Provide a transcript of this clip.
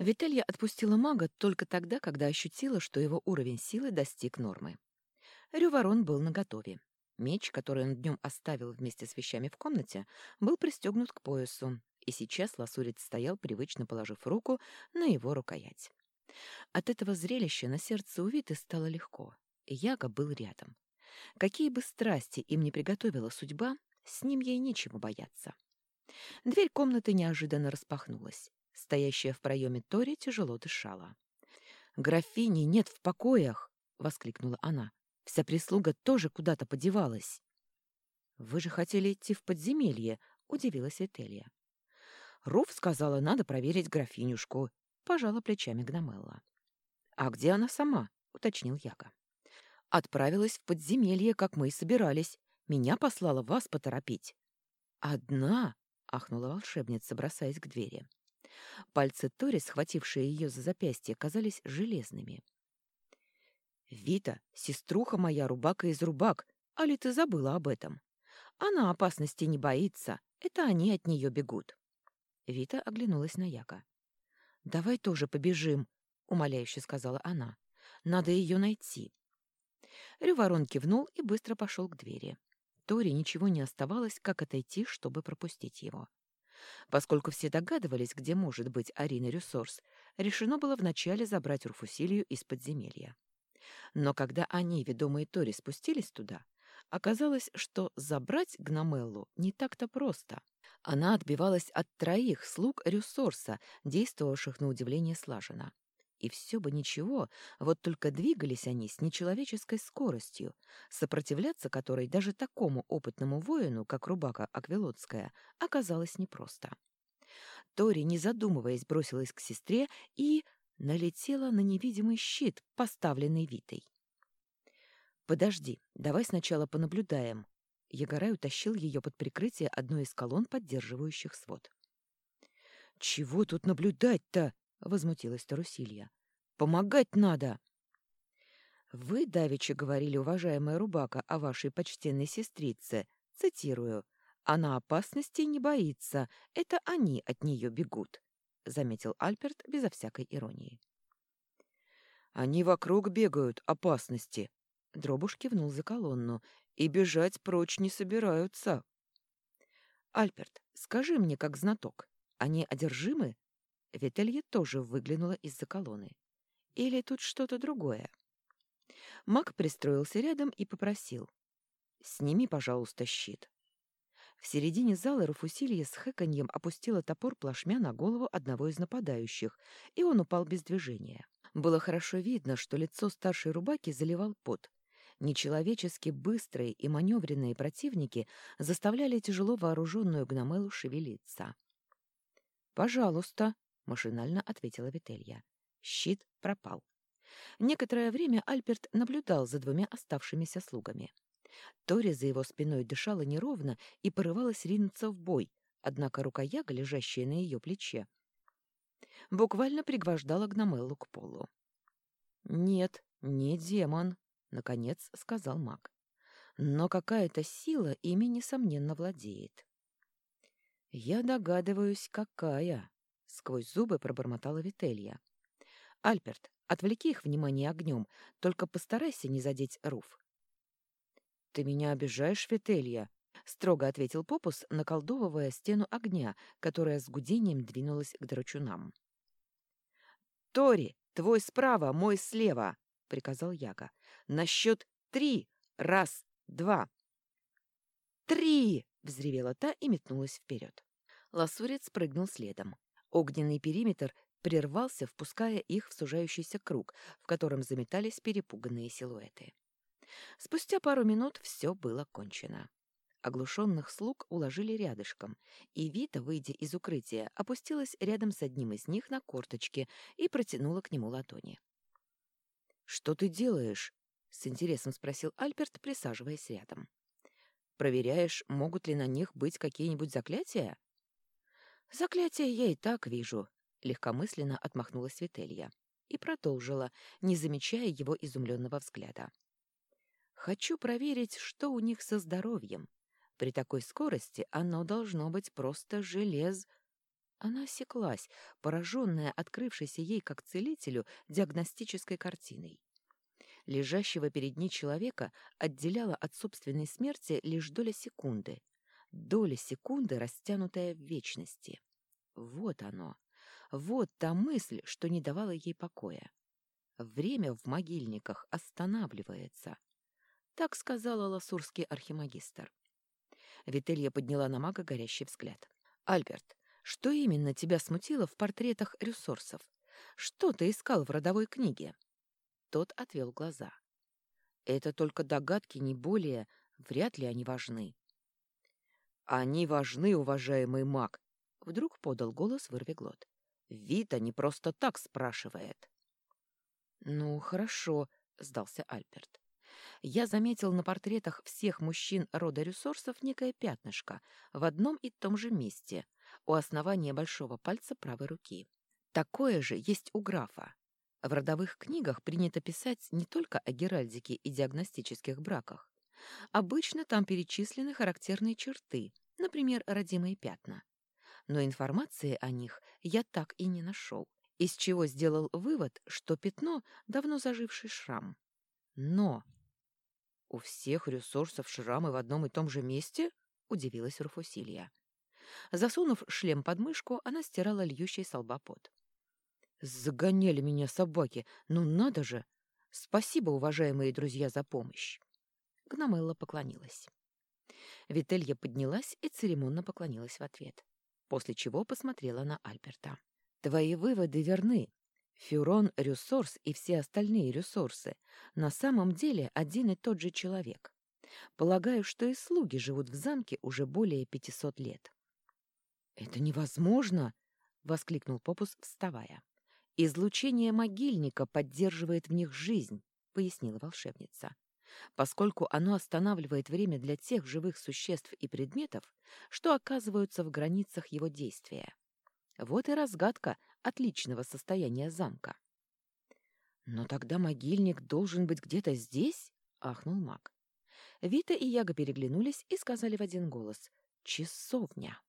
Вителья отпустила мага только тогда, когда ощутила, что его уровень силы достиг нормы. Рюворон был наготове. Меч, который он днем оставил вместе с вещами в комнате, был пристегнут к поясу, и сейчас лосурец стоял, привычно положив руку на его рукоять. От этого зрелища на сердце у Виты стало легко, Яга был рядом. Какие бы страсти им не приготовила судьба, с ним ей нечего бояться. Дверь комнаты неожиданно распахнулась. Стоящая в проеме Тори тяжело дышала. «Графини нет в покоях!» — воскликнула она. «Вся прислуга тоже куда-то подевалась». «Вы же хотели идти в подземелье», — удивилась Этелья. Руф сказала, надо проверить графинюшку. Пожала плечами Гномелла. «А где она сама?» — уточнил Яга. «Отправилась в подземелье, как мы и собирались. Меня послала вас поторопить». «Одна?» — ахнула волшебница, бросаясь к двери. Пальцы Тори, схватившие ее за запястье, казались железными. «Вита, сеструха моя, рубака из рубак, а ли ты забыла об этом? Она опасности не боится, это они от нее бегут». Вита оглянулась на Яка. «Давай тоже побежим», — умоляюще сказала она. «Надо ее найти». Рюворон кивнул и быстро пошел к двери. Тори ничего не оставалось, как отойти, чтобы пропустить его. Поскольку все догадывались, где может быть Арина Рюсорс, решено было вначале забрать Руфусилию из подземелья. Но когда они, ведомые Тори, спустились туда, оказалось, что забрать Гномеллу не так-то просто. Она отбивалась от троих слуг Рюсорса, действовавших на удивление слаженно. И все бы ничего, вот только двигались они с нечеловеческой скоростью, сопротивляться которой даже такому опытному воину, как Рубака Аквилотская, оказалось непросто. Тори, не задумываясь, бросилась к сестре и налетела на невидимый щит, поставленный Витой. «Подожди, давай сначала понаблюдаем». Ягорай утащил ее под прикрытие одной из колонн, поддерживающих свод. «Чего тут наблюдать-то?» — возмутилась Тарусилья. «Помогать надо!» «Вы, давеча, говорили, уважаемая Рубака, о вашей почтенной сестрице. Цитирую. Она опасности не боится. Это они от нее бегут», — заметил Альберт безо всякой иронии. «Они вокруг бегают, опасности», — Дробуш кивнул за колонну, — «и бежать прочь не собираются». «Альберт, скажи мне, как знаток, они одержимы Вителье тоже выглянула из-за колонны. Или тут что-то другое? Маг пристроился рядом и попросил. «Сними, пожалуйста, щит». В середине зала Руфусилья с хэканьем опустила топор плашмя на голову одного из нападающих, и он упал без движения. Было хорошо видно, что лицо старшей рубаки заливал пот. Нечеловечески быстрые и маневренные противники заставляли тяжело вооруженную гномелу шевелиться. «Пожалуйста», машинально ответила Вителья. Щит пропал. Некоторое время Альберт наблюдал за двумя оставшимися слугами. Тори за его спиной дышала неровно и порывалась ринуться в бой, однако рука Яга, лежащая на ее плече, буквально пригвождала Гномеллу к полу. «Нет, не демон», — наконец сказал маг. «Но какая-то сила ими, несомненно, владеет». «Я догадываюсь, какая», сквозь зубы пробормотала Вителья. Альберт, отвлеки их внимание огнем, только постарайся не задеть Руф. Ты меня обижаешь, Вителья, строго ответил Попус, наколдовывая стену огня, которая с гудением двинулась к драчунам. Тори, твой справа, мой слева, приказал Яга. На счет три. Раз, два. Три! взревела та и метнулась вперед. Лосурец прыгнул следом. Огненный периметр прервался, впуская их в сужающийся круг, в котором заметались перепуганные силуэты. Спустя пару минут все было кончено. Оглушенных слуг уложили рядышком, и Вита, выйдя из укрытия, опустилась рядом с одним из них на корточки и протянула к нему ладони. «Что ты делаешь?» — с интересом спросил Альберт, присаживаясь рядом. «Проверяешь, могут ли на них быть какие-нибудь заклятия?» «Заклятие я и так вижу», — легкомысленно отмахнулась Вителья и продолжила, не замечая его изумленного взгляда. «Хочу проверить, что у них со здоровьем. При такой скорости оно должно быть просто желез...» Она осеклась, пораженная открывшейся ей как целителю диагностической картиной. Лежащего перед ней человека отделяла от собственной смерти лишь доля секунды. Доля секунды, растянутая в вечности. Вот оно. Вот та мысль, что не давала ей покоя. Время в могильниках останавливается. Так сказала ласурский архимагистр. Вителья подняла на мага горящий взгляд. «Альберт, что именно тебя смутило в портретах рюсорсов? Что ты искал в родовой книге?» Тот отвел глаза. «Это только догадки, не более. Вряд ли они важны». «Они важны, уважаемый маг!» — вдруг подал голос вырвиглот. «Вита не просто так спрашивает». «Ну, хорошо», — сдался Альберт. «Я заметил на портретах всех мужчин рода ресурсов некое пятнышко в одном и том же месте, у основания большого пальца правой руки. Такое же есть у графа. В родовых книгах принято писать не только о геральдике и диагностических браках. Обычно там перечислены характерные черты, например, родимые пятна. Но информации о них я так и не нашел из чего сделал вывод, что пятно — давно заживший шрам. Но у всех ресурсов шрамы в одном и том же месте? — удивилась Руфусилья. Засунув шлем под мышку, она стирала льющий со. «Загоняли меня собаки! Ну надо же! Спасибо, уважаемые друзья, за помощь!» Гномелла поклонилась. Вителья поднялась и церемонно поклонилась в ответ, после чего посмотрела на Альберта. Твои выводы верны. Фюрон Рюсорс и все остальные ресурсы на самом деле один и тот же человек. Полагаю, что и слуги живут в замке уже более пятисот лет. «Это невозможно!» — воскликнул Попус, вставая. «Излучение могильника поддерживает в них жизнь», — пояснила волшебница, «поскольку оно останавливает время для тех живых существ и предметов, что оказываются в границах его действия. Вот и разгадка отличного состояния замка. «Но тогда могильник должен быть где-то здесь?» — ахнул маг. Вита и Яга переглянулись и сказали в один голос «Часовня».